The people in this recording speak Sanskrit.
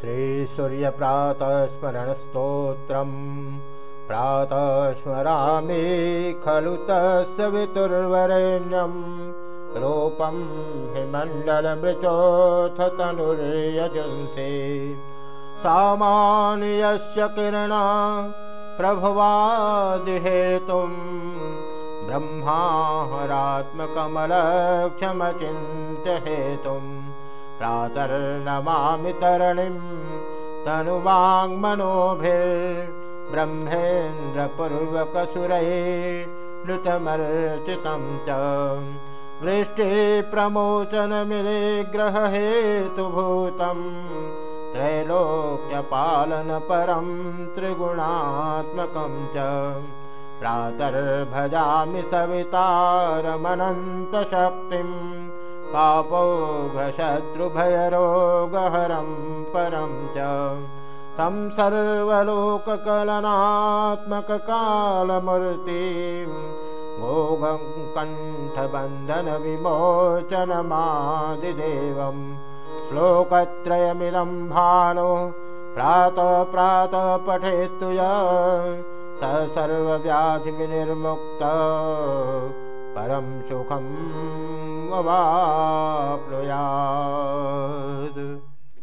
श्रीसूर्यप्रातस्मरणस्तोत्रम् प्रातः स्मरामि खलु तस्वितुर्वरेण्यं रूपं हिमण्डलमृचोऽथ तनुर्यजुंसे। सामान्यस्य किरणा प्रभवादिहेतुं। ब्रह्माहरात्मकमलक्षमचिन्त्यहेतुम् प्रातर्नमामि तरणिं तनुवाङ्मनोभिर्ब्रह्मेन्द्रपूर्वकसुरै नृतमर्चितं च। वृष्टिप्रमोचनमिनिग्रहहेतुभूतं त्रैलोक्यपालनपरं त्रिगुणात्मकं च। प्रातर्भजामि सवितारमनन्तशक्तिम् पापोघशत्रुभयरोगहरं परं च तं सर्वलोककलनात्मककालमूर्तिं मोघं कण्ठबन्धनविमोचनमादिदेवं श्लोकत्रयमिदं भानो प्रातः प्रातः पठेत्तु य स सर्वव्याधिविनिर्मुक्त परं सुखम् अवाप्नुयात्